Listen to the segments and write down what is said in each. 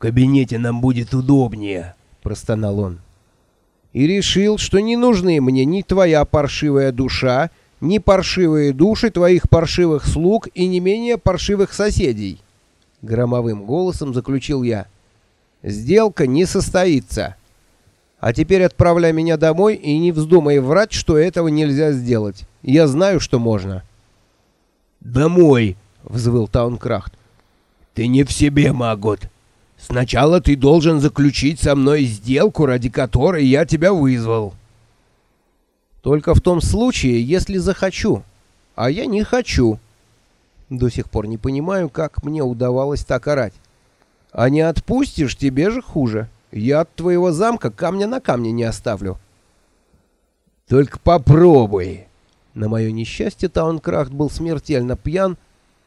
кабинете нам будет удобнее», — простонал он. «И решил, что не нужны мне ни твоя паршивая душа, ни паршивые души твоих паршивых слуг и не менее паршивых соседей», — громовым голосом заключил я. «Сделка не состоится. А теперь отправляй меня домой и не вздумай врать, что этого нельзя сделать. Я знаю, что можно». «Домой!» — взвыл Таункрахт. «Ты не в себе, Магот. Сначала ты должен заключить со мной сделку, ради которой я тебя вызвал». «Только в том случае, если захочу. А я не хочу». До сих пор не понимаю, как мне удавалось так орать. «А не отпустишь, тебе же хуже. Я от твоего замка камня на камне не оставлю». «Только попробуй». На мое несчастье Таункрафт был смертельно пьян,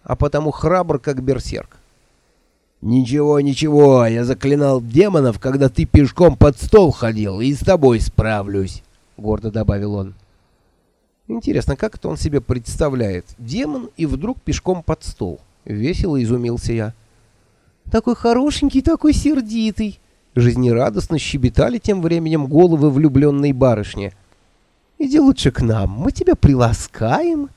а потому храбр, как берсерк. «Ничего, ничего, я заклинал демонов, когда ты пешком под стол ходил, и с тобой справлюсь», — гордо добавил он. Интересно, как это он себе представляет? Демон и вдруг пешком под стол. Весело изумился я. Такой хорошенький, такой сердитый. Жизнерадостно щебетали тем временем головы влюбленной барышни. Иди лучше к нам, мы тебя приласкаем.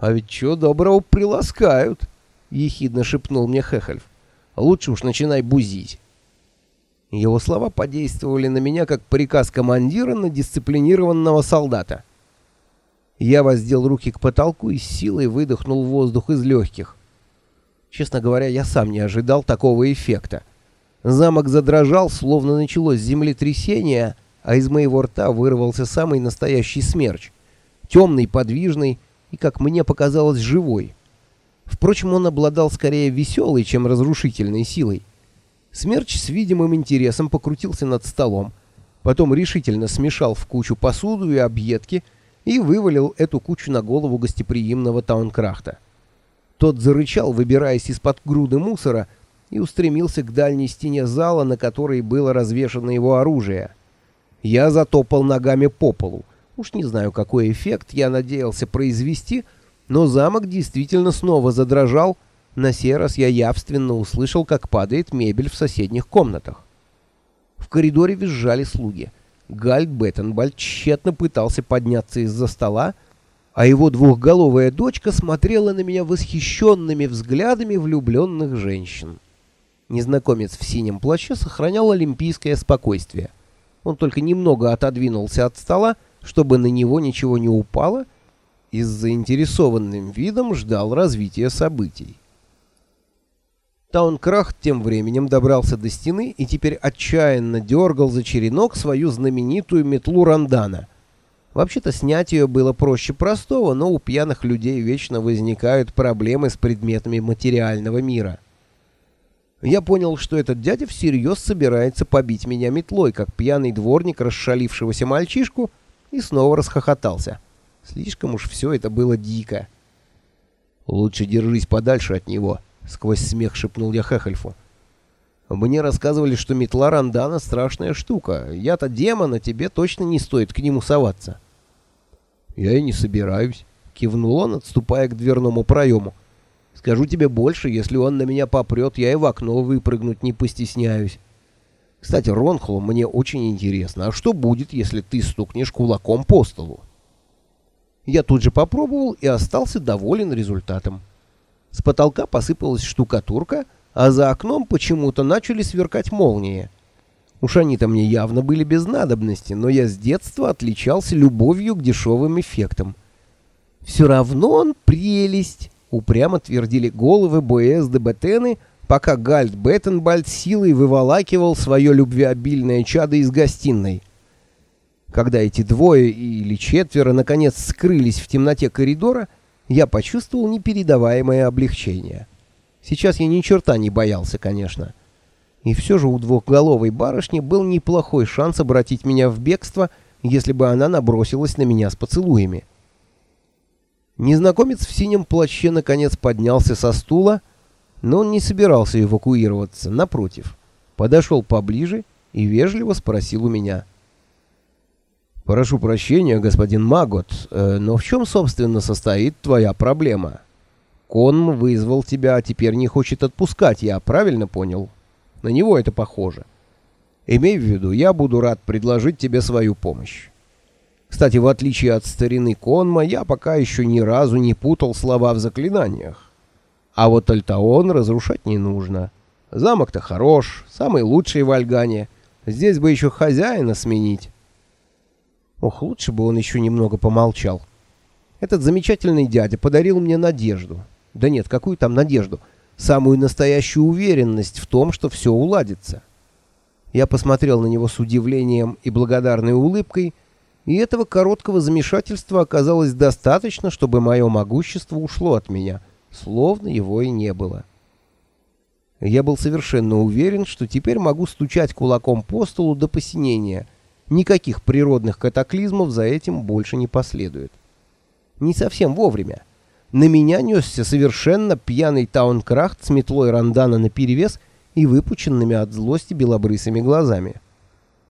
А ведь что доброго приласкают, ехидно шепнул мне Хехельф. Лучше уж начинай бузить. Его слова подействовали на меня как приказ командира на дисциплинированного солдата. Я воздел руки к потолку и с силой выдохнул воздух из легких. Честно говоря, я сам не ожидал такого эффекта. Замок задрожал, словно началось землетрясение, а из моего рта вырвался самый настоящий смерч. Темный, подвижный и, как мне показалось, живой. Впрочем, он обладал скорее веселой, чем разрушительной силой. Смерч с видимым интересом покрутился над столом, потом решительно смешал в кучу посуду и объедки и вывалил эту кучу на голову гостеприимного Таункрахта. Тот зарычал, выбираясь из-под груды мусора, и устремился к дальней стене зала, на которой было развешано его оружие. Я затопал ногами по полу. Уж не знаю, какой эффект я надеялся произвести, но замок действительно снова задрожал. На сей раз я явственно услышал, как падает мебель в соседних комнатах. В коридоре визжали слуги. Гальд Беттенбальд тщетно пытался подняться из-за стола, а его двухголовая дочка смотрела на меня восхищенными взглядами влюбленных женщин. Незнакомец в синем плаще сохранял олимпийское спокойствие. Он только немного отодвинулся от стола, чтобы на него ничего не упало, и с заинтересованным видом ждал развития событий. Таункрахт тем временем добрался до стены и теперь отчаянно дергал за черенок свою знаменитую метлу Рандана. Вообще-то снять ее было проще простого, но у пьяных людей вечно возникают проблемы с предметами материального мира. Я понял, что этот дядя всерьез собирается побить меня метлой, как пьяный дворник расшалившегося мальчишку, и снова расхохотался. Слишком уж все это было дико. «Лучше держись подальше от него», — сквозь смех шепнул я Хехельфу. «Мне рассказывали, что метла Рандана — страшная штука. Я-то демон, а тебе точно не стоит к нему соваться». «Я и не собираюсь», — кивнул он, отступая к дверному проему. «Скажу тебе больше, если он на меня попрет, я и в окно выпрыгнуть не постесняюсь. Кстати, Ронхлу, мне очень интересно, а что будет, если ты стукнешь кулаком по столу?» Я тут же попробовал и остался доволен результатом. С потолка посыпалась штукатурка, а за окном почему-то начали сверкать молнии. Уж они-то мне явно были без надобности, но я с детства отличался любовью к дешевым эффектам. «Все равно он прелесть!» — упрямо твердили головы Боэс де Бетены, пока Гальд Беттенбальд силой выволакивал свое любвеобильное чадо из гостиной. Когда эти двое или четверо наконец скрылись в темноте коридора, я почувствовал непередаваемое облегчение. Сейчас я ни черта не боялся, конечно. — и все же у двухголовой барышни был неплохой шанс обратить меня в бегство, если бы она набросилась на меня с поцелуями. Незнакомец в синем плаще наконец поднялся со стула, но он не собирался эвакуироваться, напротив. Подошел поближе и вежливо спросил у меня. «Прошу прощения, господин Магот, э, но в чем, собственно, состоит твоя проблема? Конм вызвал тебя, а теперь не хочет отпускать, я правильно понял?» На него это похоже. Имей в виду, я буду рад предложить тебе свою помощь. Кстати, в отличие от старины Конма, я пока еще ни разу не путал слова в заклинаниях. А вот Альтаон разрушать не нужно. Замок-то хорош, самый лучший в Альгане. Здесь бы еще хозяина сменить. Ох, лучше бы он еще немного помолчал. Этот замечательный дядя подарил мне надежду. Да нет, какую там надежду? Самую настоящую уверенность в том, что все уладится. Я посмотрел на него с удивлением и благодарной улыбкой, и этого короткого замешательства оказалось достаточно, чтобы мое могущество ушло от меня, словно его и не было. Я был совершенно уверен, что теперь могу стучать кулаком по столу до посинения. Никаких природных катаклизмов за этим больше не последует. Не совсем вовремя. На меня несся совершенно пьяный таункрахт с метлой рандана наперевес и выпученными от злости белобрысыми глазами.